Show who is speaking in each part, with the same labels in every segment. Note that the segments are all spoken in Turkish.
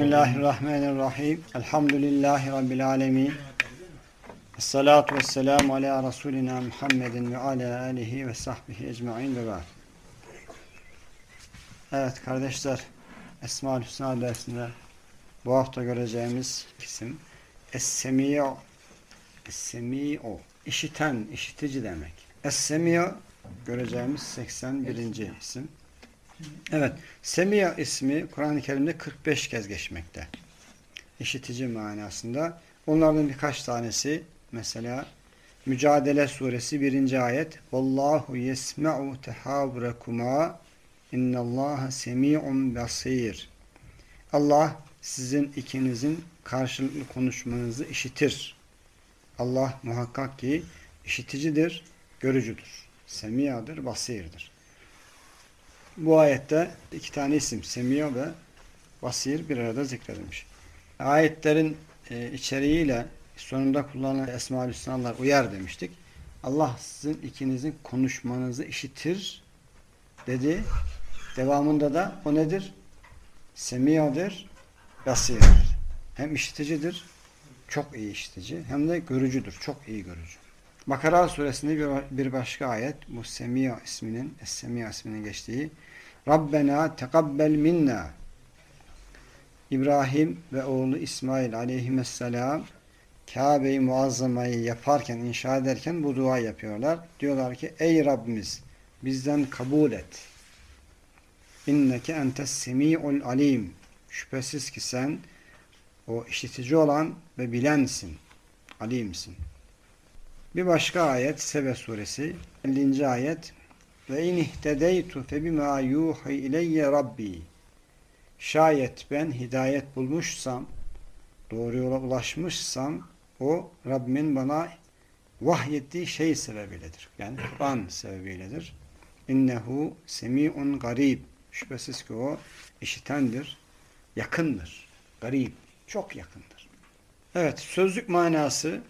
Speaker 1: Bismillahirrahmanirrahim. Elhamdülillahi Rabbil alemin. Esselatu vesselamu ala Resulina Muhammedin ve ala alihi ve sahbihi ecma'in ve ba'd. Evet kardeşler, Esma-ül Hüsna dersinde bu hafta göreceğimiz isim Es-Semi'o Es-Semi'o işiten, işitici demek. Es-Semi'o göreceğimiz 81. isim. Evet, Semiya ismi Kur'an-ı Kerim'de 45 kez geçmekte. İşitici manasında. Onlardan birkaç tanesi mesela Mücadele suresi 1. ayet Vallahu yesme'u tehavrekuma innallaha semi'un basir Allah sizin ikinizin karşılıklı konuşmanızı işitir. Allah muhakkak ki işiticidir, görücüdür. Semiyadır, basirdir. Bu ayette iki tane isim Semiya ve Basir bir arada zikredilmiş. Ayetlerin e, içeriğiyle sonunda kullanılan Esma-ül Hüsnalar uyar demiştik. Allah sizin ikinizin konuşmanızı işitir dedi. Devamında da o nedir? Semiyadır, Basirdir. Hem işiticidir, çok iyi işitici, hem de görücüdür, çok iyi görücü. Bakara suresinde bir başka ayet bu Semiya isminin, Es-Semiya isminin geçtiği Rabbena tekabbel minna İbrahim ve oğlu İsmail aleyhisselam Kabe-i Muazzama'yı yaparken, inşa ederken bu dua yapıyorlar. Diyorlar ki ey Rabbimiz bizden kabul et. İnneke entes semi'ul alim. Şüphesiz ki sen o işitici olan ve bilensin. Alimsin. Bir başka ayet Sebe suresi 50. ayet ve in ihtedeytu fe yuhi ileyye rabbi şayet ben hidayet bulmuşsam doğru yola ulaşmışsam o Rabbimin bana vahyettiği şey sebebiyledir. Yani Kur'an sebebiyledir. İnnehu semi'un garib. Şüphesiz ki o işitendir, yakındır. Garib, çok yakındır. Evet, sözlük manası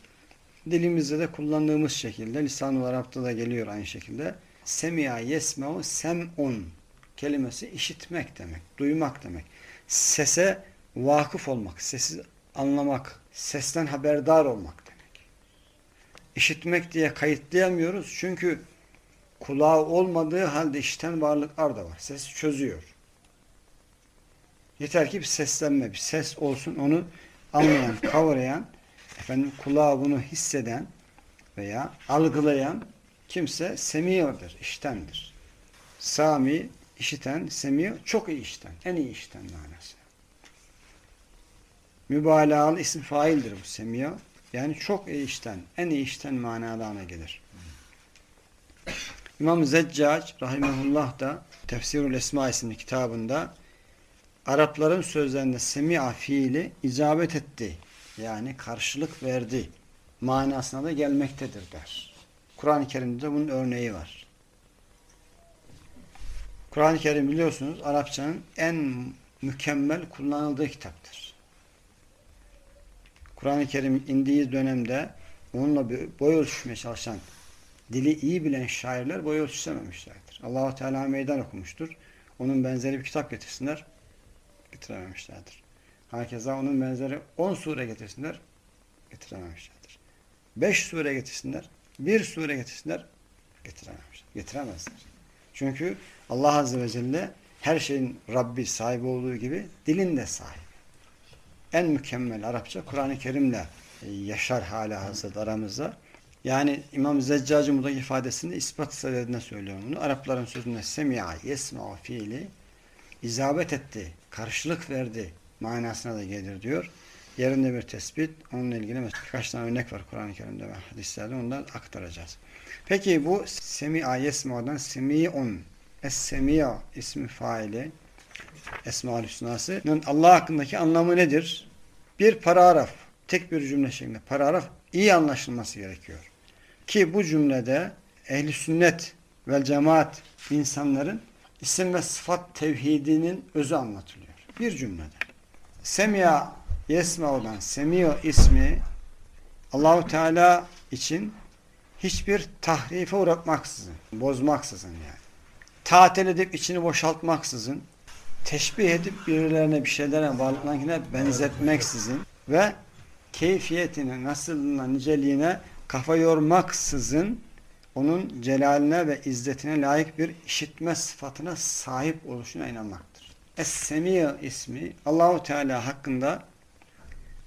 Speaker 1: dilimizde de kullandığımız şekilde, lisan-ı Arap'ta da geliyor aynı şekilde. Semi'a yesme'u sem'un kelimesi işitmek demek, duymak demek. Sese vakıf olmak, sesi anlamak, sesten haberdar olmak demek. İşitmek diye kayıtlayamıyoruz çünkü kulağı olmadığı halde işiten varlıklar da var. Sesi çözüyor. Yeter ki bir seslenme, bir ses olsun onu anlayan, kavrayan, efendim kulağı bunu hisseden veya algılayan kimse semiyordur, iştendir. Sami, işiten, semiyor, çok iyi işten, en iyi işten manası. Mübalağalı isim faildir bu semiyor. Yani çok iyi işten, en iyi işten manalarına gelir. İmam Zeccac rahimehullah da Tefsirul Esma isimli kitabında Arapların sözlerinde semi'a fiili icabet etti. Yani karşılık verdi manasına da gelmektedir der. Kur'an-ı Kerim'de bunun örneği var. Kur'an-ı Kerim biliyorsunuz Arapçanın en mükemmel kullanıldığı kitaptır. Kur'an-ı Kerim indiği dönemde onunla boy ölçüşmeye çalışan, dili iyi bilen şairler boy ölçüşememişlerdir. Allahu Teala meydan okumuştur. Onun benzeri bir kitap getirsinler, getirememişlerdir. Herkese onun benzeri 10 sure getirsinler, getirememişlerdir. 5 sure getirsinler, bir sure getirsinler, getiremezler. Getiremezler. Çünkü Allah Azze ve Celle her şeyin Rabbi sahibi olduğu gibi dilin de sahibi. En mükemmel Arapça Kur'an-ı Kerim'le e, yaşar hala hazırda aramızda. Yani İmam Zeccacı buradaki ifadesinde ispat sebebine söylüyorum bunu. Arapların sözünde semi'a yesma'u fiili izabet etti, karşılık verdi manasına da gelir diyor. Yerinde bir tespit. Onunla ilgili birkaç tane örnek var Kur'an-ı Kerim'de ve hadislerde. Ondan aktaracağız. Peki bu semi'a yesma'dan semi'un es-semi'a ismi faili Esma-ül Hüsna'sının Allah hakkındaki anlamı nedir? Bir paragraf. Tek bir cümle şeklinde. Paragraf iyi anlaşılması gerekiyor. Ki bu cümlede ehli sünnet ve cemaat insanların isim ve sıfat tevhidinin özü anlatılıyor. Bir cümlede. Semi'a Yesma'dan Semi'o ismi Allahu Teala için hiçbir tahrife uğratmaksızın, bozmaksızın yani. Tatil edip içini boşaltmaksızın teşbih edip birilerine bir şeylere varlıklarına benzetmeksizin ve keyfiyetine, nasılına, niceliğine kafa yormaksızın onun celaline ve izzetine layık bir işitme sıfatına sahip oluşuna inanmaktır. Es-Semi ismi Allahu Teala hakkında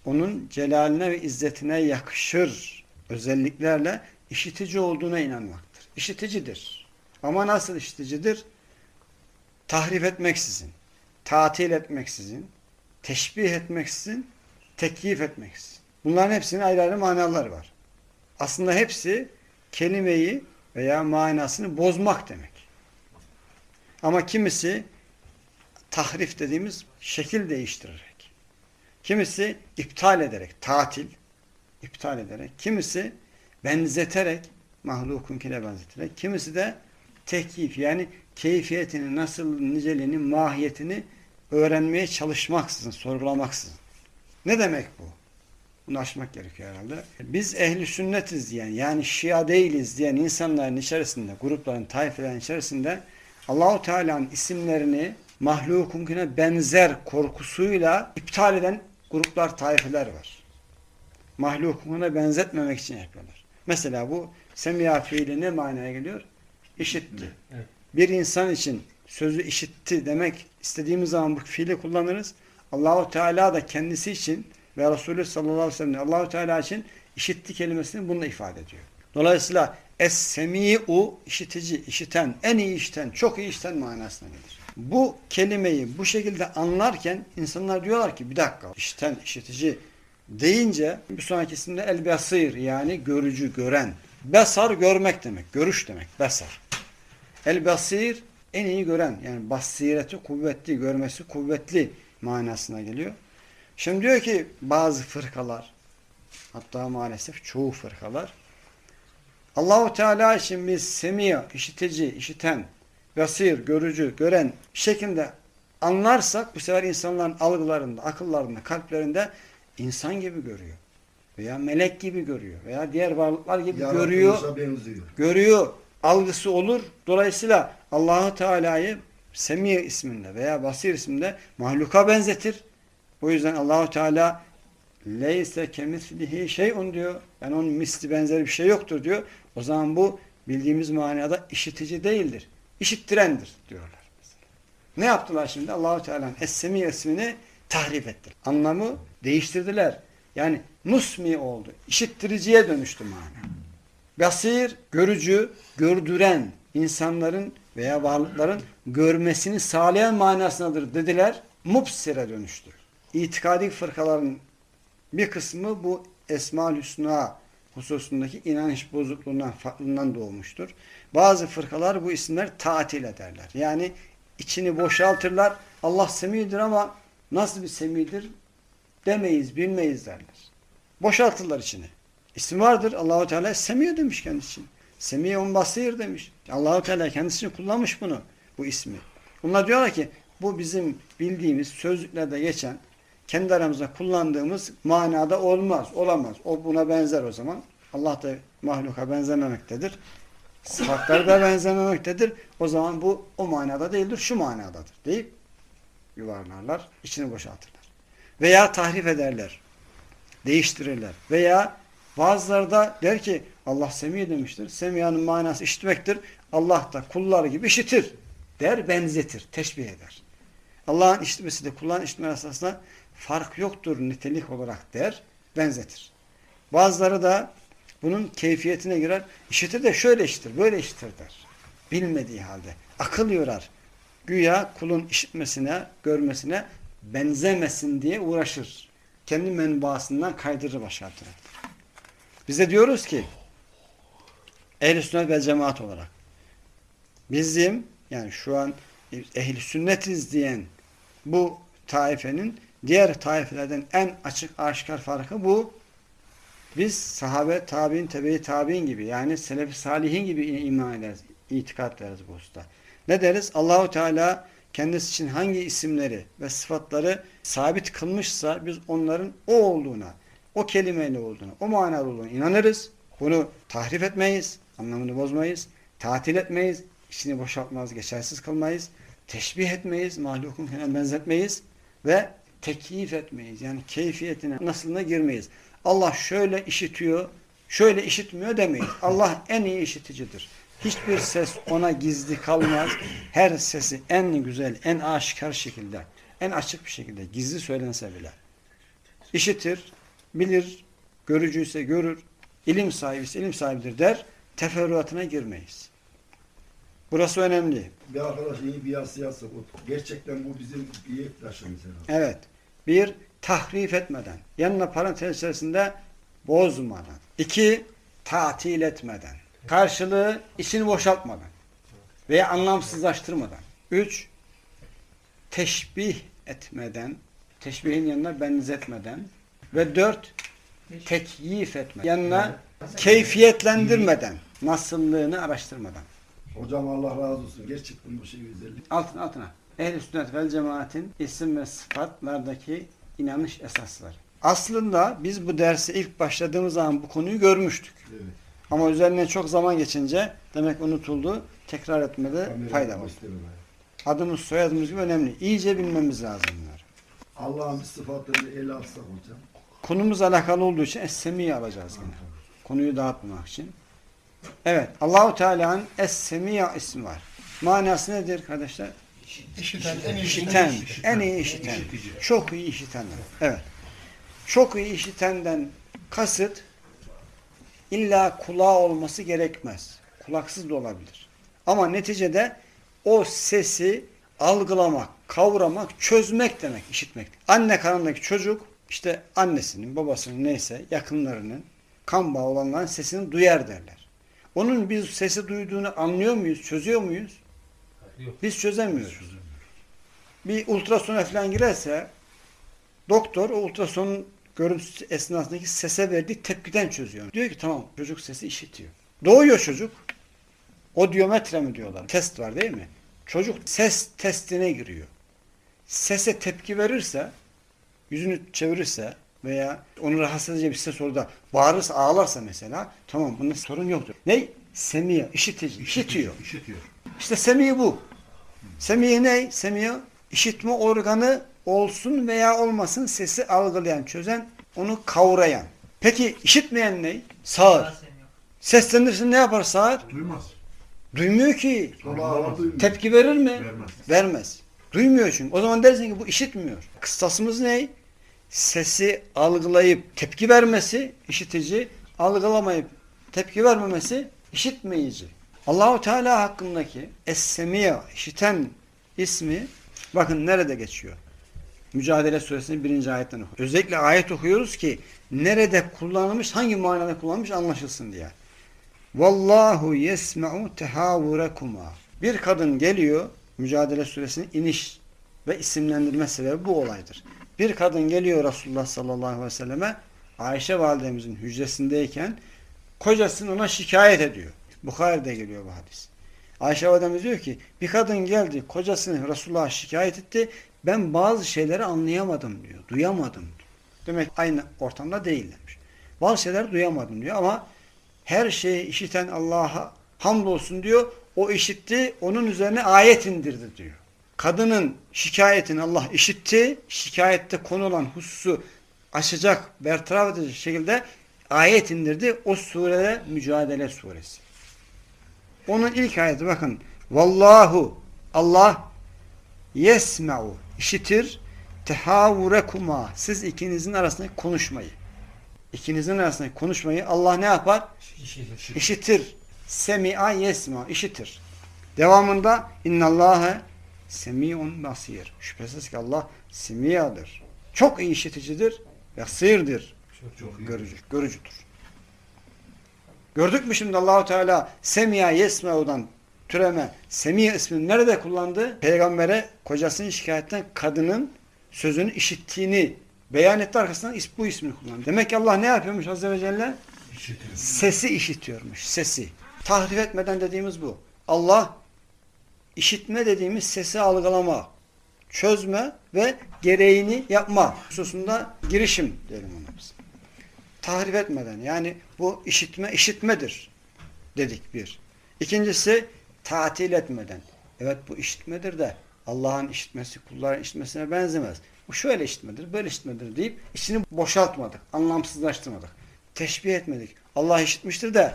Speaker 1: onun celaline ve izzetine yakışır özelliklerle işitici olduğuna inanmaktır. İşiticidir. Ama nasıl işiticidir? Tahrif etmeksizin, tatil etmeksizin, teşbih etmeksizin, tekyif etmeksizin. Bunların hepsinin ayrı ayrı manaları var. Aslında hepsi kelimeyi veya manasını bozmak demek. Ama kimisi tahrif dediğimiz şekil değiştirerek, kimisi iptal ederek, tatil, iptal ederek, kimisi benzeterek, mahlukunkine benzeterek, kimisi de tekyif yani keyfiyetini, nasıl niceliğini, mahiyetini öğrenmeye çalışmaksızın, sorgulamaksızın. Ne demek bu? Bunu aşmak gerekiyor herhalde. Biz ehli sünnetiz diyen yani şia değiliz diyen insanların içerisinde, grupların, taifelerin içerisinde Allahu Teala'nın isimlerini mahlukunkine benzer korkusuyla iptal eden gruplar, taifeler var. Mahlukunkine benzetmemek için yapıyorlar. Mesela bu semiya fiili ne manaya geliyor? İşitti. Evet. Bir insan için sözü işitti demek istediğimiz zaman bu fiili kullanırız. Allahu Teala da kendisi için ve Resulü sallallahu aleyhi ve sellem Allahu Teala için işitti kelimesini bununla ifade ediyor. Dolayısıyla es-semi'u işitici, işiten, en iyi işiten, çok iyi işiten manasına gelir. Bu kelimeyi bu şekilde anlarken insanlar diyorlar ki bir dakika işiten, işitici deyince bir sonraki isimde el-besir yani görücü, gören. Besar görmek demek, görüş demek, besar. El-basir en iyi gören yani basireti kuvvetli, görmesi kuvvetli manasına geliyor. Şimdi diyor ki bazı fırkalar hatta maalesef çoğu fırkalar Allahu Teala için biz semiya, işitici, işiten, basir, görücü, gören şeklinde anlarsak bu sefer insanların algılarında, akıllarında, kalplerinde insan gibi görüyor. Veya melek gibi görüyor. Veya diğer varlıklar gibi görüyor. Görüyor. Algısı olur. Dolayısıyla Allahu Teala'yı Semiye isminde veya Basir isminde mahluka benzetir. O yüzden Allahu Teala leyse kemislihi şeyun diyor. Yani onun misli benzeri bir şey yoktur diyor. O zaman bu bildiğimiz manada işitici değildir. İşittirendir diyorlar. Mesela. Ne yaptılar şimdi? Allahu Teala'nın Es-Semi ismini tahrif ettiler. Anlamı değiştirdiler. Yani musmi oldu. İşittiriciye dönüştü mana. Basir, görücü, gördüren insanların veya varlıkların görmesini sağlayan manasındadır dediler. Mupsire dönüştü itikadi fırkaların bir kısmı bu Esma-ül Hüsna hususundaki inanış bozukluğundan, farklılığından doğmuştur. Bazı fırkalar bu isimler tatil ederler. Yani içini boşaltırlar. Allah semidir ama nasıl bir semidir demeyiz, bilmeyiz derler. Boşaltırlar içini. İsim vardır. Allahu Teala semiyor demiş kendisi için. Semiyun basir demiş. Allahu Teala kendisini kullanmış bunu, bu ismi. Bunlar diyorlar ki bu bizim bildiğimiz sözlüklerde geçen kendi aramızda kullandığımız manada olmaz, olamaz. O buna benzer o zaman. Allah da mahluka benzememektedir. Sıfatları da benzememektedir. O zaman bu o manada değildir, şu manadadır deyip yuvarlarlar, içini boşaltırlar. Veya tahrif ederler, değiştirirler. Veya bazıları da der ki Allah semi demiştir. Semiyanın manası işitmektir. Allah da kulları gibi işitir der, benzetir, teşbih eder. Allah'ın işitmesi de kulların işitme esasında fark yoktur nitelik olarak der, benzetir. Bazıları da bunun keyfiyetine girer. İşitir de şöyle işitir, böyle işitir der. Bilmediği halde. Akıl yorar. Güya kulun işitmesine, görmesine benzemesin diye uğraşır. Kendi menbaasından kaydırır başartır. Bize diyoruz ki ehl-i sünnet ve cemaat olarak bizim yani şu an ehl-i sünnetiz diyen bu taifenin diğer taifelerden en açık aşikar farkı bu. Biz sahabe, tabi'in, tebe tabi'in gibi yani selef salihin gibi iman ederiz, itikat ederiz bu usta. Ne deriz? Allahu Teala kendisi için hangi isimleri ve sıfatları sabit kılmışsa biz onların o olduğuna, o kelimeyle olduğuna, o manalı olduğuna inanırız. Bunu tahrif etmeyiz, anlamını bozmayız, tatil etmeyiz, içini boşaltmaz, geçersiz kılmayız. teşbih etmeyiz, mahlukun benzetmeyiz ve tekyif etmeyiz. Yani keyfiyetine, nasılına girmeyiz. Allah şöyle işitiyor, şöyle işitmiyor demeyiz. Allah en iyi işiticidir. Hiçbir ses ona gizli kalmaz. Her sesi en güzel, en aşikar şekilde, en açık bir şekilde gizli söylense bile işitir, bilir, görücüyse görür, ilim sahibi ise ilim sahibidir der. Teferruatına girmeyiz. Burası önemli.
Speaker 2: Bir arkadaş iyi bir yazı yazsa gerçekten bu bizim bir taşımız herhalde.
Speaker 1: Evet. Bir, tahrif etmeden. Yanına parantez içerisinde bozmadan. İki, tatil etmeden. Karşılığı içini boşaltmadan. Veya anlamsızlaştırmadan. Üç, teşbih etmeden. Teşbihin yanına benzetmeden. Ve dört, tekyif etmeden. Yanına keyfiyetlendirmeden. Nasıllığını araştırmadan.
Speaker 2: Hocam Allah razı olsun. Gerçekten bu şey güzellik.
Speaker 1: Altın altına. Ehl-i sünnet vel cemaatin isim ve sıfatlardaki inanış esasları. Aslında biz bu dersi ilk başladığımız zaman bu konuyu görmüştük.
Speaker 2: Evet.
Speaker 1: Ama üzerinden çok zaman geçince demek unutuldu. Tekrar etmede
Speaker 2: Kamera
Speaker 1: fayda var. Adımız soyadımız gibi önemli. İyice bilmemiz lazım bunları.
Speaker 2: Allah'ın sıfatını ele alsak hocam.
Speaker 1: Konumuz alakalı olduğu için Es-Semi'yi alacağız yine. Konuyu dağıtmamak için. Evet. Allahu Teala'nın Es-Semiya ismi var. Manası nedir kardeşler?
Speaker 3: İşiten, en iyi
Speaker 1: İşiten, en iyi işiten, çok iyi işiten. Evet. Çok iyi işitenden kasıt illa kulağı olması gerekmez. Kulaksız da olabilir. Ama neticede o sesi algılamak, kavramak, çözmek demek, işitmek. Anne karnındaki çocuk işte annesinin, babasının neyse yakınlarının kan bağı olanların sesini duyar derler. Onun biz sesi duyduğunu anlıyor muyuz, çözüyor muyuz?
Speaker 3: Yok.
Speaker 1: Biz çözemiyoruz. Bir ultrasona falan girerse doktor o ultrasonun görüntüsü esnasındaki sese verdiği tepkiden çözüyor. Diyor ki tamam çocuk sesi işitiyor. Doğuyor çocuk. Odiometre mi diyorlar? Test var değil mi? Çocuk ses testine giriyor. Sese tepki verirse, yüzünü çevirirse veya onu rahatsız edici bir ses orada bağırırsa, ağlarsa mesela tamam bunda sorun yoktur. Ne? Semiye, işitici, işitiyor.
Speaker 3: İşitiyor.
Speaker 1: İşte semi bu. Semi ne? Semi işitme organı olsun veya olmasın sesi algılayan, çözen, onu kavrayan. Peki işitmeyen ne? Sağır. Seslenirsin ne yapar sağır?
Speaker 3: Duymaz.
Speaker 1: Duymuyor ki.
Speaker 2: Duymuyor.
Speaker 1: Tepki verir mi?
Speaker 3: Vermez.
Speaker 1: Vermez. Duymuyor çünkü. O zaman dersin ki bu işitmiyor. Kıstasımız ne? Sesi algılayıp tepki vermesi işitici, algılamayıp tepki vermemesi işitmeyici. Allahu Teala hakkındaki Es-Semiye işiten ismi bakın nerede geçiyor? Mücadele suresinin birinci ayetten okuyoruz. Özellikle ayet okuyoruz ki nerede kullanılmış, hangi manada kullanılmış anlaşılsın diye. Vallahu yesma'u tehavurekuma. Bir kadın geliyor, Mücadele suresinin iniş ve isimlendirme sebebi bu olaydır. Bir kadın geliyor Resulullah sallallahu aleyhi ve selleme Ayşe validemizin hücresindeyken kocasını ona şikayet ediyor. Bukhari'de geliyor bu hadis. Ayşe validemiz diyor ki bir kadın geldi kocasını Resulullah'a şikayet etti. Ben bazı şeyleri anlayamadım diyor. Duyamadım diyor. Demek aynı ortamda değillermiş. Bazı şeyler duyamadım diyor ama her şeyi işiten Allah'a hamdolsun diyor. O işitti, onun üzerine ayet indirdi diyor. Kadının şikayetini Allah işitti, şikayette konu olan hususu aşacak, bertaraf edecek şekilde ayet indirdi. O surede Mücadele suresi. Onun ilk ayeti bakın. Vallahu Allah yesma'u işitir tehavurekuma siz ikinizin arasındaki konuşmayı. İkinizin arasındaki konuşmayı Allah ne yapar?
Speaker 3: İşitir.
Speaker 1: İşitir. Semi'a yesma. işitir. Devamında innallâhe semi'un basir. Şüphesiz ki Allah semiyadır. Çok iyi işiticidir. Basirdir.
Speaker 3: Çok çok iyi.
Speaker 1: Görücü, görücüdür. Gördük mü şimdi Allahu Teala semi'a yesma'udan türeme semiye ismini nerede kullandı? Peygambere kocasının şikayetten kadının sözünü işittiğini beyan etti arkasından is- bu ismini kullandı. Demek ki Allah ne yapıyormuş Azze ve Celle?
Speaker 3: İşitiyor.
Speaker 1: Sesi işitiyormuş. Sesi. Tahrif etmeden dediğimiz bu. Allah işitme dediğimiz sesi algılama, çözme ve gereğini yapma hususunda girişim diyelim ona biz. Tahrif etmeden yani bu işitme işitmedir dedik bir. İkincisi tatil etmeden. Evet bu işitmedir de Allah'ın işitmesi kulların işitmesine benzemez. Bu şöyle işitmedir, böyle işitmedir deyip içini boşaltmadık, anlamsızlaştırmadık. Teşbih etmedik. Allah işitmiştir de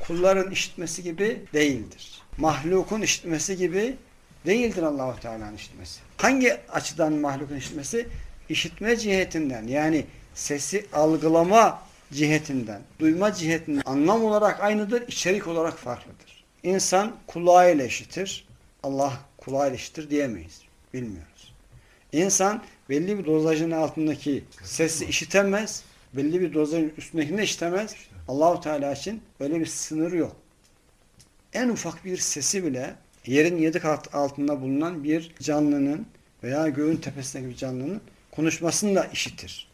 Speaker 1: kulların işitmesi gibi değildir. Mahlukun işitmesi gibi değildir Allahu Teala'nın işitmesi. Hangi açıdan mahlukun işitmesi? İşitme cihetinden yani sesi algılama cihetinden, duyma cihetinden anlam olarak aynıdır, içerik olarak farklıdır. İnsan kulağıyla işitir, Allah kulağıyla işitir diyemeyiz. Bilmiyoruz. İnsan belli bir dozajın altındaki sesi işitemez, belli bir dozajın üstündekini de işitemez. Allahu Teala için öyle bir sınır yok. En ufak bir sesi bile yerin yedi kat altında bulunan bir canlının veya göğün tepesindeki bir canlının konuşmasını da işitir.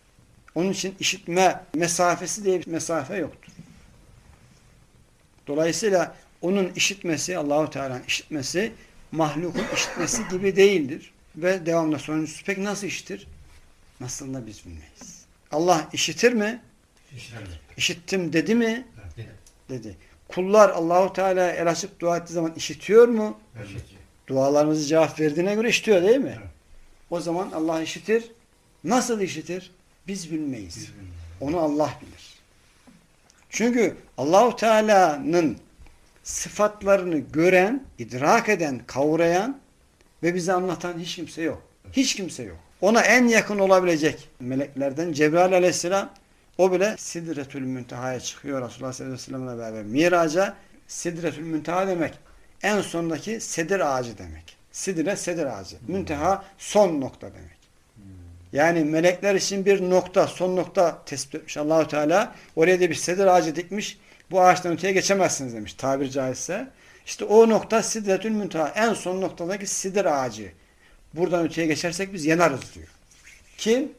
Speaker 1: Onun için işitme mesafesi diye bir mesafe yoktur. Dolayısıyla onun işitmesi, Allahu Teala'nın işitmesi mahlukun işitmesi gibi değildir. Ve devamlı sonuncusu peki nasıl işitir? Nasıl da biz bilmeyiz. Allah işitir mi?
Speaker 3: İşlerle.
Speaker 1: İşittim dedi mi?
Speaker 3: Evet.
Speaker 1: Dedi. Kullar Allahu Teala'ya el açıp dua ettiği zaman işitiyor mu?
Speaker 3: Evet.
Speaker 1: Dualarımızı cevap verdiğine göre işitiyor değil mi?
Speaker 3: Evet.
Speaker 1: O zaman Allah işitir. Nasıl işitir? Biz bilmeyiz.
Speaker 3: Biz bilmiyoruz.
Speaker 1: Onu Allah bilir. Çünkü Allahu Teala'nın sıfatlarını gören, idrak eden, kavrayan ve bize anlatan hiç kimse yok. Hiç kimse yok. Ona en yakın olabilecek meleklerden Cebrail aleyhisselam o bile Sidretül Münteha'ya çıkıyor Resulullah sallallahu aleyhi ve sellem'le beraber. Miraca Sidretül Münteha demek. En sondaki sedir ağacı demek. Sidre sedir ağacı. Münteha son nokta demek. Yani melekler için bir nokta, son nokta tespit etmiş Allahu Teala. Oraya da bir sedir ağacı dikmiş. Bu ağaçtan öteye geçemezsiniz demiş tabir caizse. İşte o nokta Sidretül Münteha. En son noktadaki sidir ağacı. Buradan öteye geçersek biz yanarız diyor. Kim?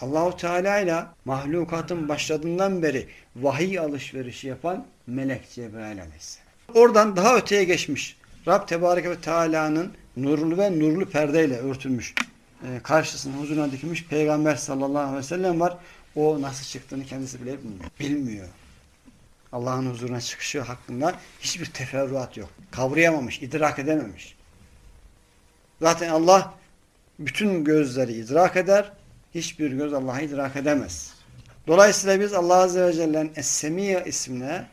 Speaker 1: Allahu Teala ile mahlukatın başladığından beri vahiy alışverişi yapan melek Cebrail aleyhisselam. Oradan daha öteye geçmiş. Rab Tebareke ve Teala'nın nurlu ve nurlu perdeyle örtülmüş. E, karşısına huzuruna dikilmiş Peygamber sallallahu aleyhi ve sellem var. O nasıl çıktığını kendisi bile bilmiyor. Allah'ın huzuruna çıkışı hakkında hiçbir teferruat yok. Kavrayamamış, idrak edememiş. Zaten Allah bütün gözleri idrak eder. Hiçbir göz Allah'ı idrak edemez. Dolayısıyla biz Allah Azze ve Celle'nin Es-Semiye ismine,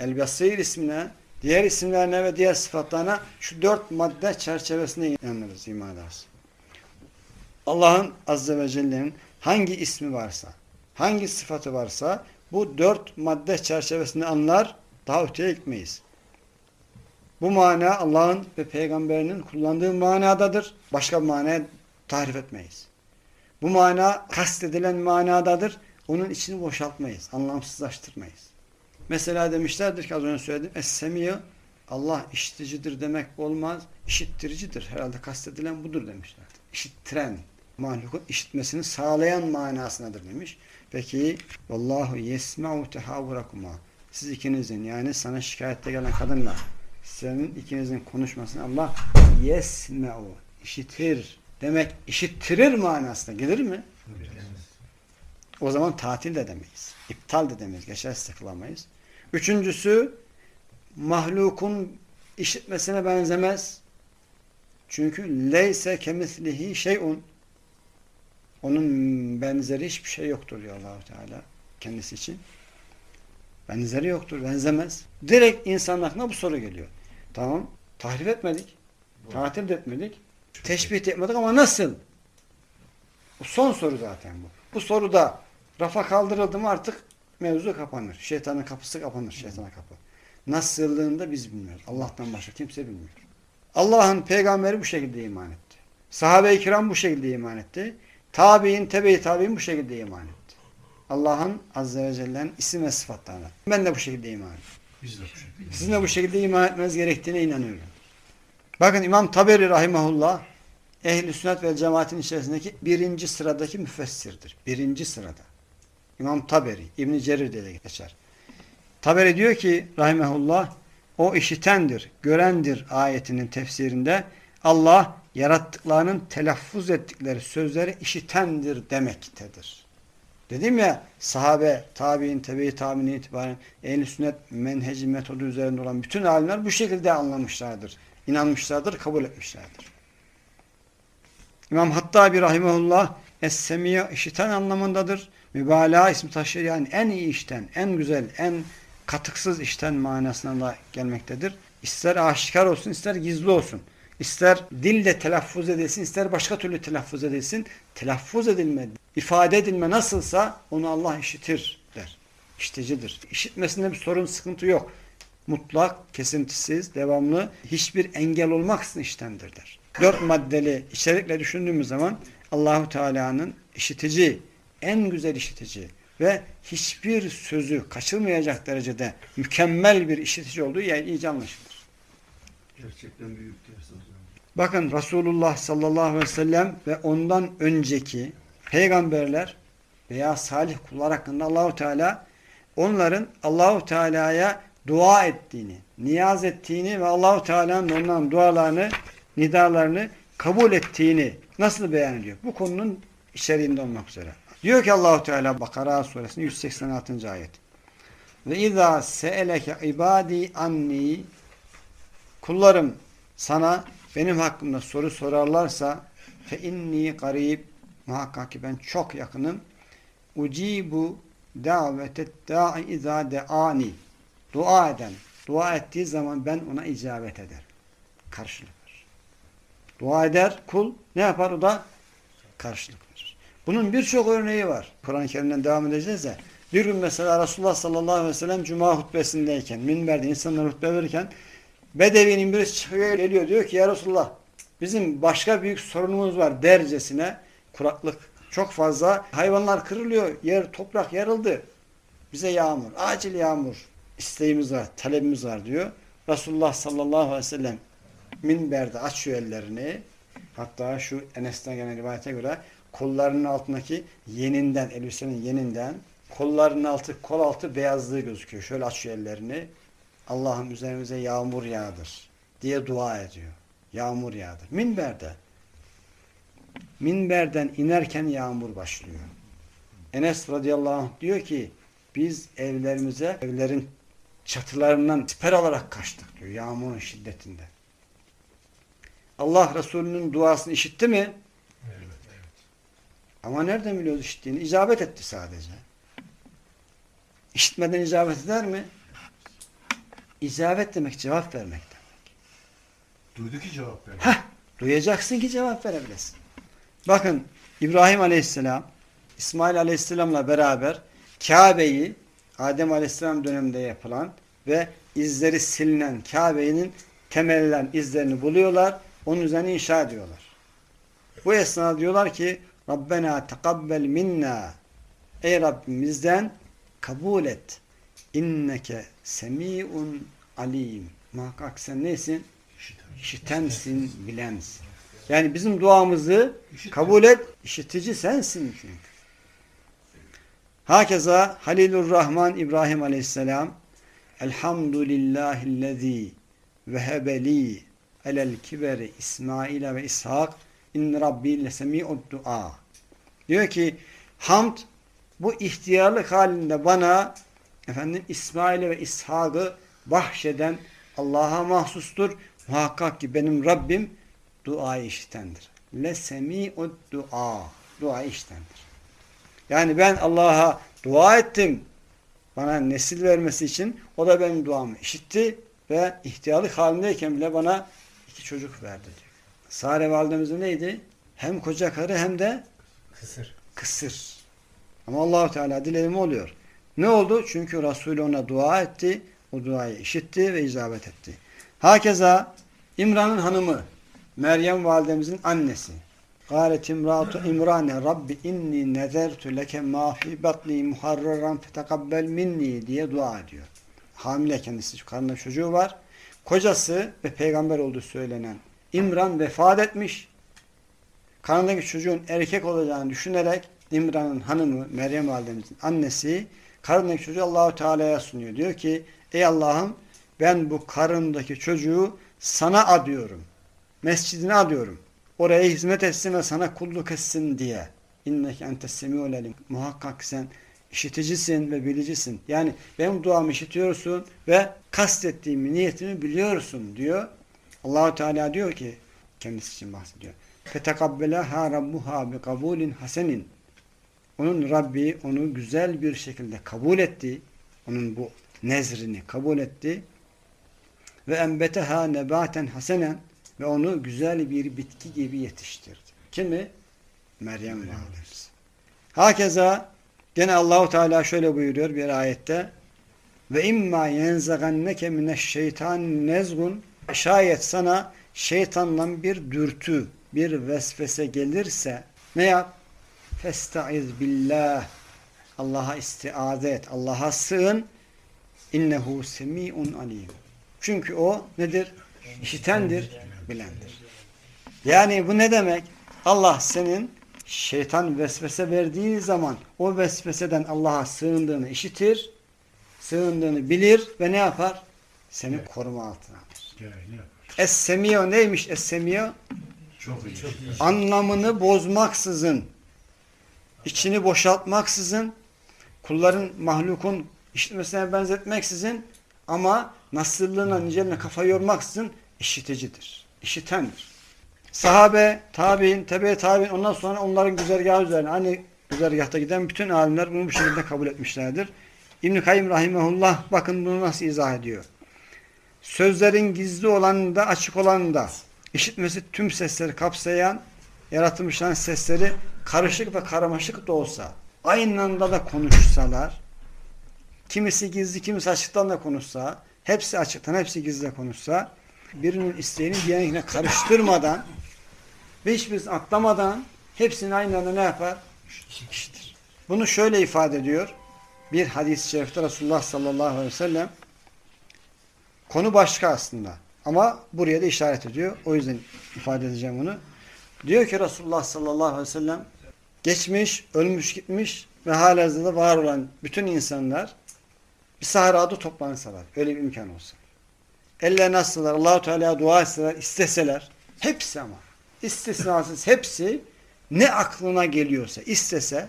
Speaker 1: El-Basir ismine, diğer isimlerine ve diğer sıfatlarına şu dört madde çerçevesinde inanırız, iman ederiz. Allah'ın Azze ve Celle'nin hangi ismi varsa, hangi sıfatı varsa bu dört madde çerçevesinde anlar, daha öteye gitmeyiz. Bu mana Allah'ın ve peygamberinin kullandığı manadadır. Başka bir manaya tarif etmeyiz. Bu mana kastedilen manadadır. Onun içini boşaltmayız. Anlamsızlaştırmayız. Mesela demişlerdir ki az önce söyledim. Es-Semiye Allah işiticidir demek olmaz. İşittiricidir. Herhalde kastedilen budur demişlerdi. İşittiren, mahlukun işitmesini sağlayan manasındadır demiş. Peki Vallahu yesma'u tehavvurakuma. Siz ikinizin yani sana şikayette gelen kadınla senin ikinizin konuşmasını Allah yesme'u işitir demek işittirir manasına gelir mi? O zaman tatil de demeyiz. İptal de demeyiz. Geçersiz kılamayız. Üçüncüsü mahlukun işitmesine benzemez. Çünkü leyse kemislihi şeyun onun benzeri hiçbir şey yoktur diyor Allahu Teala kendisi için. Benzeri yoktur, benzemez. Direkt insanın aklına bu soru geliyor. Tamam, tahrif etmedik. Tatil de etmedik. Teşbih de etmedik ama nasıl? Bu son soru zaten bu. Bu soruda rafa kaldırıldı mı artık mevzu kapanır. Şeytanın kapısı kapanır, şeytana kapı. Nasıllığını da biz bilmiyoruz. Allah'tan başka kimse bilmiyor. Allah'ın peygamberi bu şekilde iman etti. Sahabe-i kiram bu şekilde iman etti. Tabi'in, tebe-i tabi'in bu şekilde iman etti. Allah'ın Azze ve Celle'nin isim ve sıfatlarına. Ben de bu şekilde iman ediyorum.
Speaker 3: Biz de bu şekilde.
Speaker 1: Sizin de bu şekilde iman etmeniz gerektiğine inanıyorum. Bakın İmam Taberi Rahimahullah Ehl-i Sünnet ve Cemaat'in içerisindeki birinci sıradaki müfessirdir. Birinci sırada. İmam Taberi, İbn-i Cerir diye geçer. Taberi diyor ki Rahimahullah o işitendir, görendir ayetinin tefsirinde Allah yarattıklarının telaffuz ettikleri sözleri işitendir demektedir. Dedim ya sahabe, tabi'in, tebe-i tabi'ine itibaren ehl sünnet menheci metodu üzerinde olan bütün alimler bu şekilde anlamışlardır. inanmışlardır, kabul etmişlerdir. İmam Hattabi rahimahullah Es-Semiye işiten anlamındadır. Mübalağa ismi taşır yani en iyi işten, en güzel, en katıksız işten manasına da gelmektedir. İster aşikar olsun, ister gizli olsun. İster dille telaffuz edilsin, ister başka türlü telaffuz edilsin. Telaffuz edilme, ifade edilme nasılsa onu Allah işitir der. İşiticidir. İşitmesinde bir sorun, sıkıntı yok. Mutlak, kesintisiz, devamlı, hiçbir engel olmaksızın iştendir der. Dört maddeli içerikle düşündüğümüz zaman Allahu Teala'nın işitici, en güzel işitici ve hiçbir sözü kaçırmayacak derecede mükemmel bir işitici olduğu yani iyice anlaşılır.
Speaker 2: Gerçekten büyük ders hocam.
Speaker 1: Bakın Resulullah sallallahu aleyhi ve sellem ve ondan önceki peygamberler veya salih kullar hakkında Allahu Teala onların Allahu Teala'ya dua ettiğini, niyaz ettiğini ve Allahu Teala'nın onların dualarını, nidalarını kabul ettiğini nasıl beyan ediyor? Bu konunun içeriğinde olmak üzere. Diyor ki Allahu Teala Bakara suresinin 186. ayet. Ve izâ se'eleke ibâdî anni kullarım sana benim hakkımda soru sorarlarsa fe inni garib muhakkak ki ben çok yakınım ucibu davetet da'i izâ de'ani dua eden dua ettiği zaman ben ona icabet ederim. Karşılık verir. Dua eder kul ne yapar o da karşılık verir. Bunun birçok örneği var. Kur'an-ı Kerim'den devam edeceğiz de bir gün mesela Resulullah sallallahu aleyhi ve sellem Cuma hutbesindeyken minberde insanlar hutbe verirken Bedevinin birisi çıkıyor geliyor diyor ki ya Resulullah bizim başka büyük sorunumuz var dercesine kuraklık. Çok fazla hayvanlar kırılıyor yer toprak yarıldı. Bize yağmur acil yağmur isteğimiz var talebimiz var diyor. Resulullah sallallahu aleyhi ve sellem minberde açıyor ellerini. Hatta şu Enes'ten gelen rivayete göre kollarının altındaki yeninden elbisenin yeninden kollarının altı kol altı beyazlığı gözüküyor. Şöyle açıyor ellerini Allah'ım üzerimize yağmur yağdır diye dua ediyor. Yağmur yağdır. Minberde. Minberden inerken yağmur başlıyor. Enes radıyallahu anh diyor ki biz evlerimize evlerin çatılarından siper alarak kaçtık diyor yağmurun şiddetinde. Allah Resulü'nün duasını işitti mi?
Speaker 3: Evet, evet.
Speaker 1: Ama nereden biliyoruz işittiğini? İcabet etti sadece. İşitmeden icabet eder mi? İcabet demek cevap vermek demek.
Speaker 3: Duydu ki cevap verdi.
Speaker 1: Heh, duyacaksın ki cevap verebilesin. Bakın İbrahim Aleyhisselam İsmail Aleyhisselam'la beraber Kabe'yi Adem Aleyhisselam döneminde yapılan ve izleri silinen Kabe'nin temellen izlerini buluyorlar. Onun üzerine inşa ediyorlar. Bu esnada diyorlar ki Rabbena tekabbel minna Ey Rabbim bizden kabul et. İnneke semi'un alim. Muhakkak sen neysin?
Speaker 3: İşiten.
Speaker 1: İşitensin, bilensin. Yani bizim duamızı kabul et. İşitici sensin çünkü. Hakeza Halilur Rahman İbrahim Aleyhisselam Elhamdülillahillezî vehebeli alel kiberi İsmail ve İshak in Rabbi lesemi'ud dua. Diyor ki hamd bu ihtiyarlık halinde bana efendim İsmail ve İshak'ı bahşeden Allah'a mahsustur. Muhakkak ki benim Rabbim duayı işitendir. Lesemi'ud dua. Duayı işitendir. Yani ben Allah'a dua ettim. Bana nesil vermesi için o da benim duamı işitti ve ihtiyarlık halindeyken bile bana iki çocuk verdi diyor. Sare validemizin neydi? Hem koca karı hem de
Speaker 3: Kısır.
Speaker 1: kısır. Ama Allahu Teala diledi mi oluyor. Ne oldu? Çünkü Resulü ona dua etti. O duayı işitti ve icabet etti. Hakeza İmran'ın hanımı Meryem validemizin annesi. Galet imratu imrane Rabbi inni nezertu leke ma fi batni muharraran fetekabbel minni diye dua ediyor. Hamile kendisi karnında çocuğu var. Kocası ve peygamber olduğu söylenen İmran vefat etmiş. Karnındaki çocuğun erkek olacağını düşünerek İmran'ın hanımı Meryem validemizin annesi karnındaki çocuğu Allahu Teala'ya sunuyor. Diyor ki ey Allah'ım ben bu karındaki çocuğu sana adıyorum. Mescidine adıyorum. Oraya hizmet etsin ve sana kulluk etsin diye. İnneke entes semiul. Muhakkak sen işiticisin ve bilicisin. Yani benim duamı işitiyorsun ve kastettiğimi, niyetimi biliyorsun diyor. Allahu Teala diyor ki kendisi için bahsediyor. Fetekabbelaha rabbuha bi kabulin hasenin. Onun Rabbi onu güzel bir şekilde kabul etti. Onun bu nezrini kabul etti. Ve enbeteha nebaten hasenen ve onu güzel bir bitki gibi yetiştirdi. Kimi? Meryem validemiz. Hakeza gene Allahu Teala şöyle buyuruyor bir ayette ve imma yenzaganneke mineşşeytan nezgun şayet sana şeytandan bir dürtü, bir vesvese gelirse ne yap? Festaiz billah. Allah'a istiaze et. Allah'a sığın. İnnehu semi'un alim. Çünkü o nedir? İşitendir, bilendir. Yani bu ne demek? Allah senin şeytan vesvese verdiği zaman o vesveseden Allah'a sığındığını işitir, sığındığını bilir ve ne yapar? Seni koruma altına alır. Es-semiyo neymiş es-semiyo? Anlamını bozmaksızın, içini boşaltmaksızın, kulların, mahlukun işitmesine benzetmeksizin ama nasırlığına, niceline kafa yormaksızın işiticidir. İşitendir. Sahabe, tabi'in, tebe tabi'in ondan sonra onların güzergahı üzerine aynı güzergahta giden bütün alimler bunu bu şekilde kabul etmişlerdir. İbn-i Kayyum Rahimahullah bakın bunu nasıl izah ediyor. Sözlerin gizli olanında, açık olanında işitmesi tüm sesleri kapsayan yaratılmışların sesleri karışık ve karmaşık da olsa aynı anda da konuşsalar kimisi gizli kimisi açıktan da konuşsa hepsi açıktan hepsi gizli de konuşsa birinin isteğini diğerine karıştırmadan ve hiçbirisini atlamadan hepsini aynı anda ne yapar? İşitir. Bunu şöyle ifade ediyor. Bir hadis-i şerifte Resulullah sallallahu aleyhi ve sellem konu başka aslında. Ama buraya da işaret ediyor. O yüzden ifade edeceğim bunu. Diyor ki Resulullah sallallahu aleyhi ve sellem geçmiş, ölmüş gitmiş ve halihazırda var olan bütün insanlar bir sahrada toplansalar. Öyle bir imkan olsa. Ellerini açsalar, Allahu Teala'ya dua etseler, isteseler. Hepsi ama. istisnasız hepsi ne aklına geliyorsa istese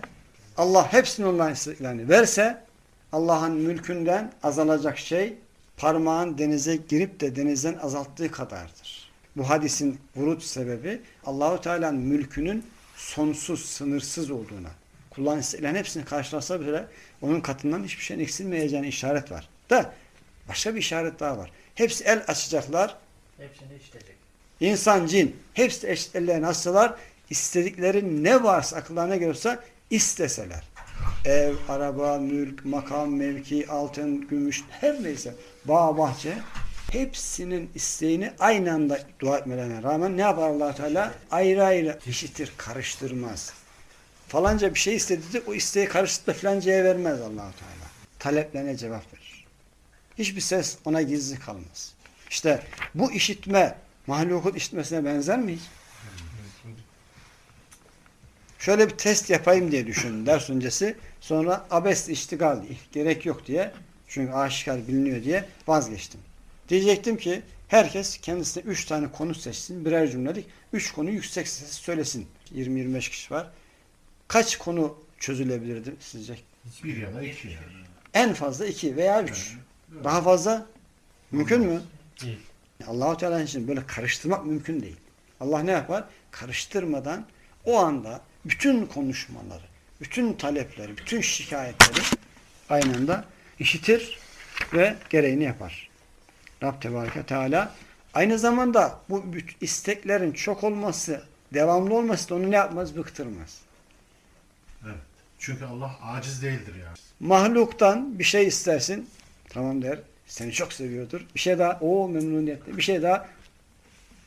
Speaker 1: Allah hepsini onların istediklerini verse Allah'ın mülkünden azalacak şey parmağın denize girip de denizden azalttığı kadardır. Bu hadisin vuruş sebebi Allahu Teala'nın mülkünün sonsuz, sınırsız olduğuna. Kullan hepsini karşılasa bile onun katından hiçbir şeyin eksilmeyeceğine işaret var. Da başka bir işaret daha var. Hepsi el açacaklar.
Speaker 4: Hepsini işleyecek.
Speaker 1: İnsan, cin hepsi eşit ellerini açsalar istedikleri ne varsa akıllarına geliyorsa isteseler. Ev, araba, mülk, makam, mevki, altın, gümüş her neyse bağ, bahçe hepsinin isteğini aynı anda dua etmelerine rağmen ne yapar allah Teala? Ayrı ayrı işitir, karıştırmaz. Falanca bir şey istedi o isteği karıştırıp da filancaya vermez allah Teala. Taleplerine cevap verir. Hiçbir ses ona gizli kalmaz. İşte bu işitme mahlukun işitmesine benzer mi hiç? Şöyle bir test yapayım diye düşündüm ders öncesi. Sonra abes iştigal gerek yok diye çünkü aşikar biliniyor diye vazgeçtim. Diyecektim ki herkes kendisine üç tane konu seçsin. Birer cümlelik. Üç konu yüksek ses söylesin. 20-25 kişi var. Kaç konu çözülebilirdi sizce?
Speaker 3: Bir ya da iki.
Speaker 1: En fazla iki veya üç. Daha fazla mümkün mü?
Speaker 4: Değil.
Speaker 1: Allahu Teala için böyle karıştırmak mümkün değil. Allah ne yapar? Karıştırmadan o anda bütün konuşmaları, bütün talepleri, bütün şikayetleri aynı anda işitir ve gereğini yapar. Rab Tebareke Teala aynı zamanda bu isteklerin çok olması, devamlı olması da onu ne yapmaz? Bıktırmaz.
Speaker 3: Evet. Çünkü Allah aciz değildir yani.
Speaker 1: Mahluktan bir şey istersin, tamam der, seni çok seviyordur. Bir şey daha, o memnuniyetle, bir şey daha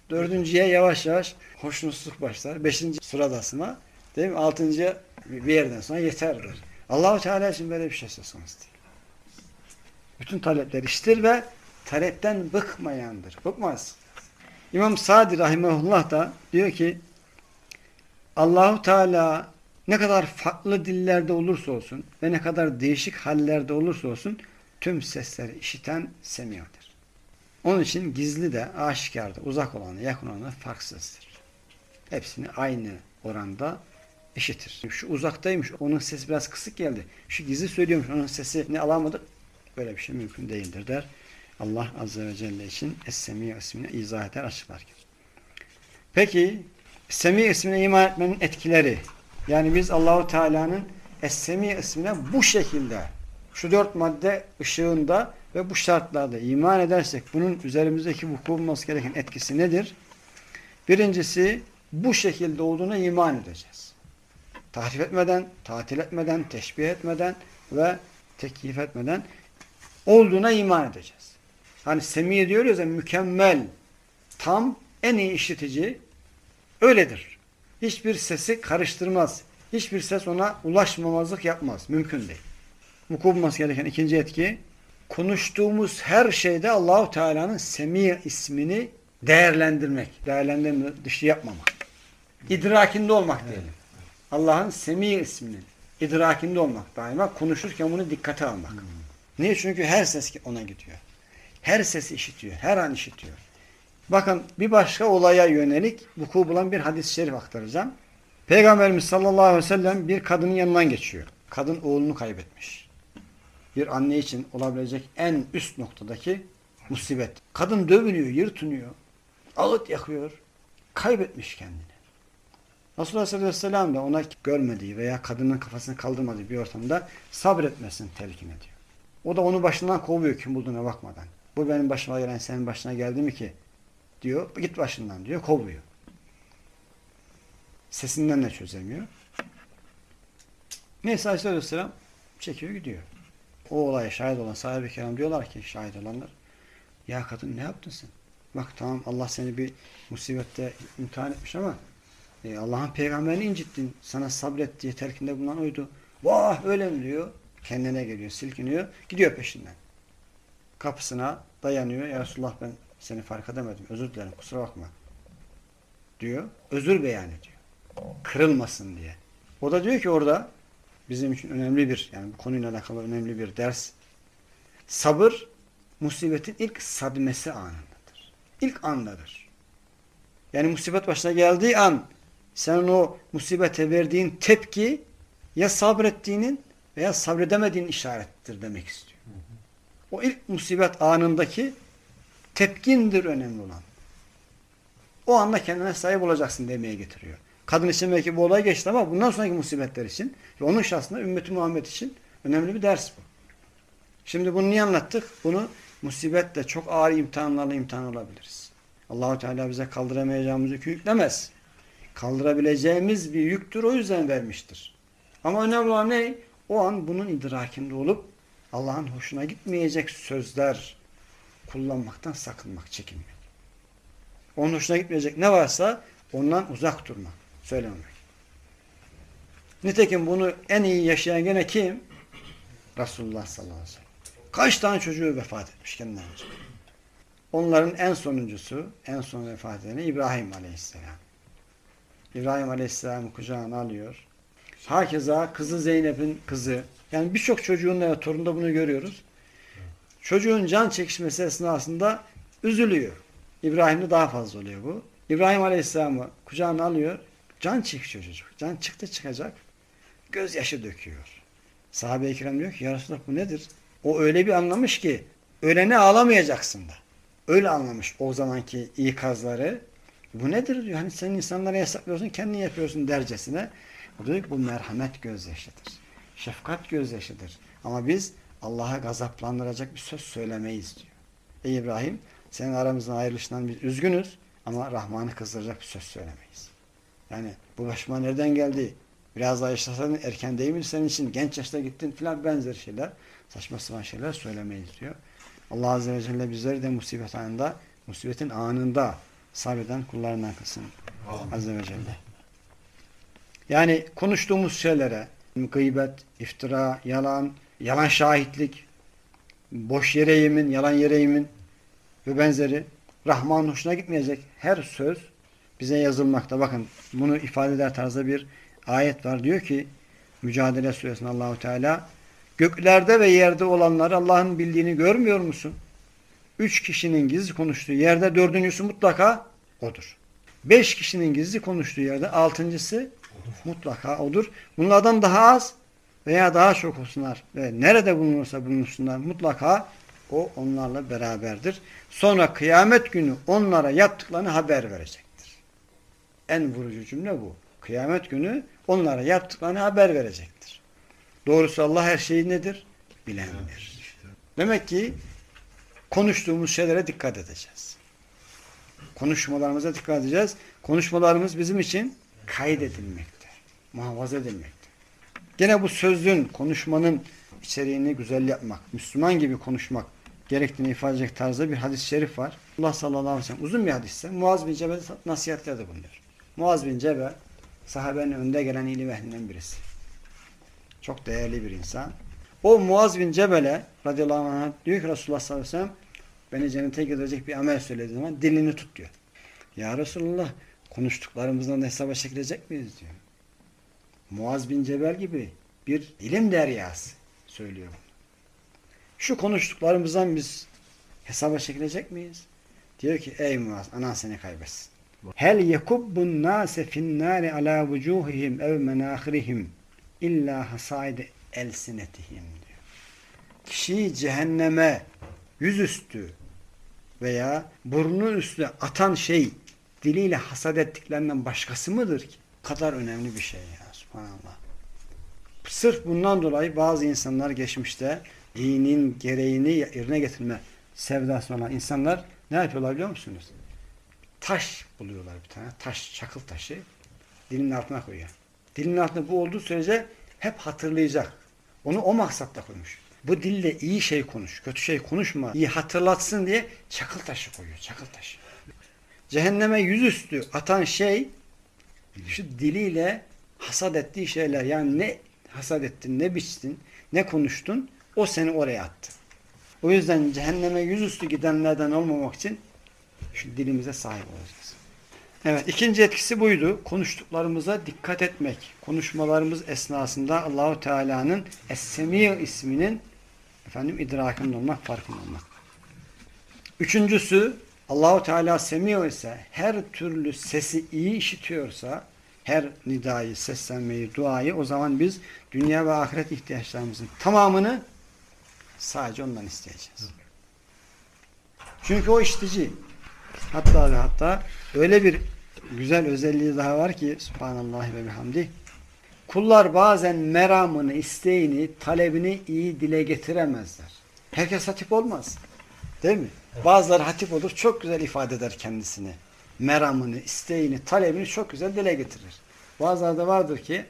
Speaker 1: dördüncüye yavaş yavaş hoşnutsuzluk başlar. Beşinci sıradasına, değil mi? Altıncıya bir yerden sonra yeterdir. Allahu Teala için böyle bir şey söz konusu değil. Bütün talepler iştir ve talepten bıkmayandır. Bıkmaz. İmam Sadi Rahimahullah da diyor ki Allahu Teala ne kadar farklı dillerde olursa olsun ve ne kadar değişik hallerde olursa olsun tüm sesleri işiten semiyordur. Onun için gizli de aşikarda uzak olanı yakın olanı farksızdır. Hepsini aynı oranda eşitir. Şu uzaktaymış onun sesi biraz kısık geldi. Şu gizli söylüyormuş onun sesini alamadık. Böyle bir şey mümkün değildir der. Allah Azze ve Celle için Es-Semiye ismini izah eder açıklarken. Peki Semi ismine iman etmenin etkileri. Yani biz Allahu Teala'nın Es-Semi ismine bu şekilde şu dört madde ışığında ve bu şartlarda iman edersek bunun üzerimizdeki vuku bulması gereken etkisi nedir? Birincisi bu şekilde olduğuna iman edeceğiz. Tahrif etmeden, tatil etmeden, teşbih etmeden ve tekyif etmeden olduğuna iman edeceğiz. Hani semi diyoruz ya mükemmel, tam, en iyi işitici öyledir. Hiçbir sesi karıştırmaz. Hiçbir ses ona ulaşmamazlık yapmaz. Mümkün değil. Vuku bulması gereken ikinci etki konuştuğumuz her şeyde Allahu Teala'nın Semi ismini değerlendirmek. Değerlendirme dışı yapmamak. İdrakinde olmak diyelim. Allah'ın Semi isminin idrakinde olmak daima. Konuşurken bunu dikkate almak. Niye? Çünkü her ses ona gidiyor. Her sesi işitiyor. Her an işitiyor. Bakın bir başka olaya yönelik vuku bulan bir hadis-i şerif aktaracağım. Peygamberimiz sallallahu aleyhi ve sellem bir kadının yanından geçiyor. Kadın oğlunu kaybetmiş. Bir anne için olabilecek en üst noktadaki musibet. Kadın dövülüyor, yırtınıyor. Ağıt yakıyor. Kaybetmiş kendini. Resulullah sallallahu aleyhi ve sellem de ona görmediği veya kadının kafasını kaldırmadığı bir ortamda sabretmesini telkin ediyor. O da onu başından kovuyor kim bulduğuna bakmadan. Bu benim başıma gelen senin başına geldi mi ki? Diyor. Git başından diyor. Kovuyor. Sesinden de çözemiyor. Neyse Aleyhisselam çekiyor gidiyor. O olaya şahit olan sahibi kelam diyorlar ki şahit olanlar ya kadın ne yaptın sen? Bak tamam Allah seni bir musibette imtihan etmiş ama e, Allah'ın peygamberini incittin. Sana sabret diye telkinde bulunan oydu. Vah öyle mi diyor. Kendine geliyor, silkiniyor. Gidiyor peşinden. Kapısına dayanıyor. Ya Resulullah ben seni fark edemedim. Özür dilerim. Kusura bakma. Diyor. Özür beyan ediyor. Kırılmasın diye. O da diyor ki orada bizim için önemli bir yani bu konuyla alakalı önemli bir ders. Sabır musibetin ilk sadmesi anındadır. İlk andadır. Yani musibet başına geldiği an sen o musibete verdiğin tepki ya sabrettiğinin veya sabredemediğin işarettir demek istiyor. O ilk musibet anındaki tepkindir önemli olan. O anda kendine sahip olacaksın demeye getiriyor. Kadın için belki bu olay geçti ama bundan sonraki musibetler için ve onun şahsında ümmeti Muhammed için önemli bir ders bu. Şimdi bunu niye anlattık? Bunu musibetle çok ağır imtihanlarla imtihan olabiliriz. Allahu Teala bize kaldıramayacağımız yükü yüklemez. Kaldırabileceğimiz bir yüktür o yüzden vermiştir. Ama önemli olan ne? O an bunun idrakinde olup Allah'ın hoşuna gitmeyecek sözler kullanmaktan sakınmak, çekinmek. Onun hoşuna gitmeyecek ne varsa ondan uzak durmak, söylememek. Nitekim bunu en iyi yaşayan gene kim? Resulullah sallallahu aleyhi ve sellem. Kaç tane çocuğu vefat etmiş kendinden. Onların en sonuncusu, en son vefat edeni İbrahim aleyhisselam. İbrahim aleyhisselamı kucağına alıyor. Hakeza kızı Zeynep'in kızı. Yani birçok çocuğun da torunda bunu görüyoruz. Çocuğun can çekişmesi esnasında üzülüyor. İbrahim'de daha fazla oluyor bu. İbrahim Aleyhisselam'ı kucağına alıyor. Can çekiyor çocuk. Can çıktı çıkacak. Gözyaşı döküyor. Sahabe-i kiram diyor ki ya bu nedir? O öyle bir anlamış ki ölene ağlamayacaksın da. Öyle anlamış o zamanki ikazları. Bu nedir diyor. Hani sen insanlara yasaklıyorsun kendin yapıyorsun dercesine. O diyor ki bu merhamet gözyaşıdır. Şefkat gözyaşıdır. Ama biz Allah'a gazaplandıracak bir söz söylemeyiz diyor. Ey İbrahim senin aramızdan ayrılışından biz üzgünüz ama Rahman'ı kızdıracak bir söz söylemeyiz. Yani bu başıma nereden geldi? Biraz daha yaşasaydın erken değil mi senin için? Genç yaşta gittin filan benzer şeyler. Saçma sapan şeyler söylemeyiz diyor. Allah Azze ve Celle bizleri de musibet anında, musibetin anında sabreden kullarından kılsın. Azze ve Celle. Yani konuştuğumuz şeylere gıybet, iftira, yalan, yalan şahitlik, boş yere yemin, yalan yere yemin ve benzeri Rahman'ın hoşuna gitmeyecek her söz bize yazılmakta. Bakın bunu ifade eder tarzda bir ayet var. Diyor ki Mücadele Suresinde Allahu Teala göklerde ve yerde olanları Allah'ın bildiğini görmüyor musun? Üç kişinin gizli konuştuğu yerde dördüncüsü mutlaka odur. Beş kişinin gizli konuştuğu yerde altıncısı mutlaka odur. Bunlardan daha az veya daha çok olsunlar ve nerede bulunursa bulunsunlar mutlaka o onlarla beraberdir. Sonra kıyamet günü onlara yaptıklarını haber verecektir. En vurucu cümle bu. Kıyamet günü onlara yaptıklarını haber verecektir. Doğrusu Allah her şeyi nedir? Bilendir. Demek ki konuştuğumuz şeylere dikkat edeceğiz. Konuşmalarımıza dikkat edeceğiz. Konuşmalarımız bizim için kaydedilmekte, muhafaza edilmekte. Gene bu sözün, konuşmanın içeriğini güzel yapmak, Müslüman gibi konuşmak gerektiğini ifade edecek tarzda bir hadis-i şerif var. Allah sallallahu aleyhi ve sellem uzun bir hadisse Muaz bin Cebel nasihatlerde bulunuyor. Muaz bin Cebel sahabenin önde gelen ilim ehlinden birisi. Çok değerli bir insan. O Muaz bin Cebel'e radıyallahu anh diyor ki Resulullah sallallahu aleyhi ve sellem beni cennete girecek bir amel söylediği zaman dilini tut diyor. Ya Resulullah konuştuklarımızdan da hesaba çekilecek miyiz diyor. Muaz bin Cebel gibi bir ilim deryası söylüyor. Şu konuştuklarımızdan biz hesaba çekilecek miyiz? Diyor ki ey Muaz anan seni kaybetsin. Hel yekubbun nase fin nari ala vucuhihim ev menahirihim illa hasaide elsinetihim diyor. Kişiyi cehenneme yüzüstü veya burnu üstü atan şey diliyle hasat ettiklerinden başkası mıdır ki? Kadar önemli bir şey subhanallah. Sırf bundan dolayı bazı insanlar geçmişte dinin gereğini yerine getirme sevdası olan insanlar ne yapıyorlar biliyor musunuz? Taş buluyorlar bir tane. Taş, çakıl taşı dilinin altına koyuyor. Dilinin altında bu olduğu sürece hep hatırlayacak. Onu o maksatla koymuş. Bu dille iyi şey konuş, kötü şey konuşma, iyi hatırlatsın diye çakıl taşı koyuyor, çakıl taşı. Cehenneme yüzüstü atan şey şu diliyle hasat ettiği şeyler. Yani ne hasat ettin, ne biçtin, ne konuştun o seni oraya attı. O yüzden cehenneme yüzüstü gidenlerden olmamak için şu dilimize sahip olacağız. Evet ikinci etkisi buydu. Konuştuklarımıza dikkat etmek. Konuşmalarımız esnasında Allahu Teala'nın Es-Semi isminin efendim idrakında olmak, farkında olmak. Üçüncüsü Allahu Teala Semi ise her türlü sesi iyi işitiyorsa her nidayı, seslenmeyi, duayı o zaman biz dünya ve ahiret ihtiyaçlarımızın tamamını sadece ondan isteyeceğiz. Çünkü o işitici. Hatta ve hatta öyle bir güzel özelliği daha var ki Subhanallah ve bihamdi. Kullar bazen meramını, isteğini, talebini iyi dile getiremezler. Herkes hatip olmaz. Değil mi? Bazıları hatip olur, çok güzel ifade eder kendisini. Meramını, isteğini, talebini çok güzel dile getirir. Bazıları da vardır ki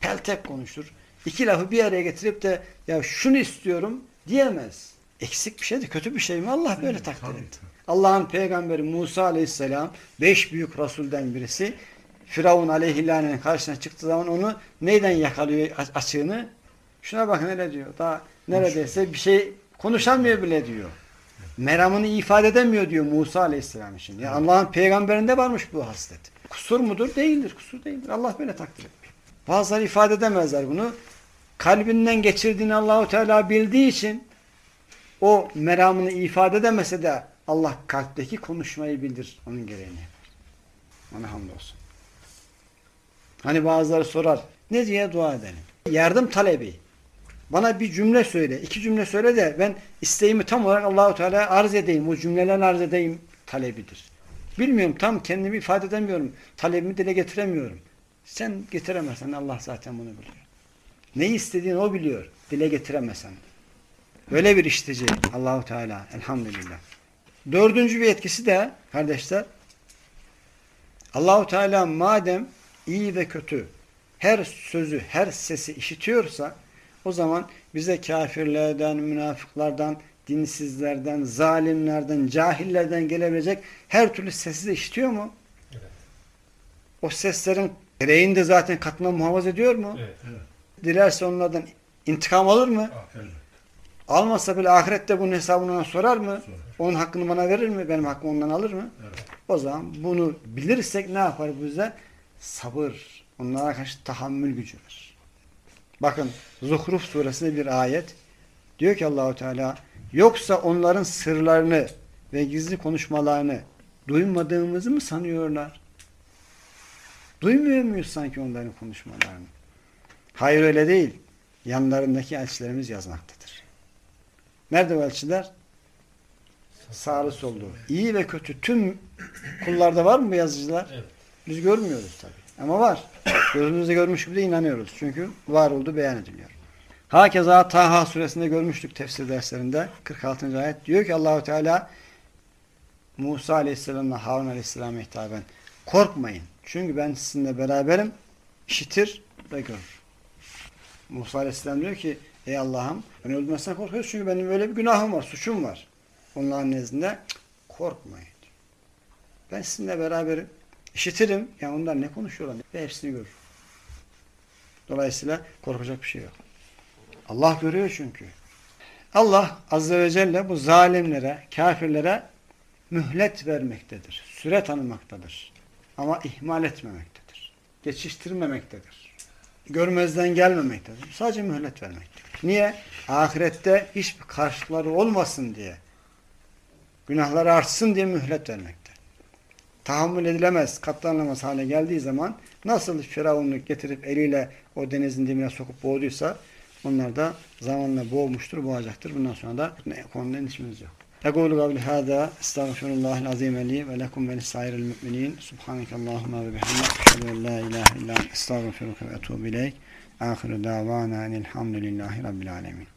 Speaker 1: peltek konuşur. İki lafı bir araya getirip de ya şunu istiyorum diyemez. Eksik bir şey de kötü bir şey mi? Allah böyle takdir
Speaker 3: Tabii.
Speaker 1: etti. Allah'ın peygamberi Musa aleyhisselam beş büyük Rasulden birisi Firavun aleyhillahi'nin karşısına çıktığı zaman onu neyden yakalıyor açığını? Şuna bakın öyle diyor. Daha neredeyse bir şey konuşamıyor bile diyor. Meramını ifade edemiyor diyor Musa aleyhisselam için. Ya Allah'ın peygamberinde varmış bu haslet. Kusur mudur? Değildir. Kusur değildir. Allah böyle takdir etmiş. Bazıları ifade edemezler bunu. Kalbinden geçirdiğini Allahu Teala bildiği için o meramını ifade edemese de Allah kalpteki konuşmayı bilir. Onun gereğini yapar. Ona hamdolsun. Hani bazıları sorar. Ne diye dua edelim? Yardım talebi. Bana bir cümle söyle. iki cümle söyle de ben isteğimi tam olarak Allahu Teala'ya arz edeyim. O cümlelerle arz edeyim talebidir. Bilmiyorum tam kendimi ifade edemiyorum. Talebimi dile getiremiyorum. Sen getiremezsen Allah zaten bunu biliyor. Neyi istediğini o biliyor. Dile getiremesen. Böyle bir iştici Allahu Teala elhamdülillah. Dördüncü bir etkisi de kardeşler Allahu Teala madem iyi ve kötü her sözü, her sesi işitiyorsa o zaman bize kafirlerden, münafıklardan, dinsizlerden, zalimlerden, cahillerden gelebilecek her türlü sesi de işitiyor mu?
Speaker 4: Evet.
Speaker 1: O seslerin gereğini de zaten katına muhafaza ediyor mu?
Speaker 4: Evet.
Speaker 1: Dilerse onlardan intikam alır mı?
Speaker 3: Evet.
Speaker 1: Almazsa bile ahirette bunun hesabını ona sorar mı?
Speaker 3: Sorar.
Speaker 1: Onun hakkını bana verir mi? Benim hakkımı ondan alır mı?
Speaker 3: Evet.
Speaker 1: O zaman bunu bilirsek ne yapar bize? Sabır. Onlara karşı tahammül gücü verir. Bakın Zuhruf suresinde bir ayet. Diyor ki Allahu Teala yoksa onların sırlarını ve gizli konuşmalarını duymadığımızı mı sanıyorlar? Duymuyor muyuz sanki onların konuşmalarını? Hayır öyle değil. Yanlarındaki elçilerimiz yazmaktadır. Nerede o elçiler? Sağlı sollu. İyi ve kötü tüm kullarda var mı bu yazıcılar?
Speaker 4: Evet.
Speaker 1: Biz görmüyoruz tabi. Ama var. Gözümüzde görmüş gibi de inanıyoruz. Çünkü var olduğu beyan ediliyor. Hakeza Taha suresinde görmüştük tefsir derslerinde. 46. ayet diyor ki Allahu Teala Musa Aleyhisselam'la Harun Aleyhisselam'a hitaben korkmayın. Çünkü ben sizinle beraberim. işitir ve görür. Musa Aleyhisselam diyor ki ey Allah'ım ben öldürmezsen korkuyoruz çünkü benim öyle bir günahım var, suçum var. Onların nezdinde "Cık, korkmayın. Ben sizinle beraberim. İşitirim. Yani onlar ne konuşuyorlar ve hepsini görür. Dolayısıyla korkacak bir şey yok. Allah görüyor çünkü. Allah Azze ve Celle bu zalimlere, kafirlere mühlet vermektedir. Süre tanımaktadır. Ama ihmal etmemektedir. Geçiştirmemektedir. Görmezden gelmemektedir. Sadece mühlet vermektedir. Niye? Ahirette hiçbir karşılıkları olmasın diye. Günahları artsın diye mühlet vermekte tahammül edilemez, katlanılamaz hale geldiği zaman nasıl firavunluk getirip eliyle o denizin dibine sokup boğduysa onlar da zamanla boğmuştur, boğacaktır. Bundan sonra da ne konuda işimiz yok. Ekulu kavli hâdâ, estağfirullahil azîme li ve lekum ve lisairil mü'minîn. Subhanekallâhumâ ve bihamdik. Şehadu en la ilâhe illâ. Estağfiruke ve etûbü ileyk. Ahiru davâna enilhamdülillâhi rabbil âlemin.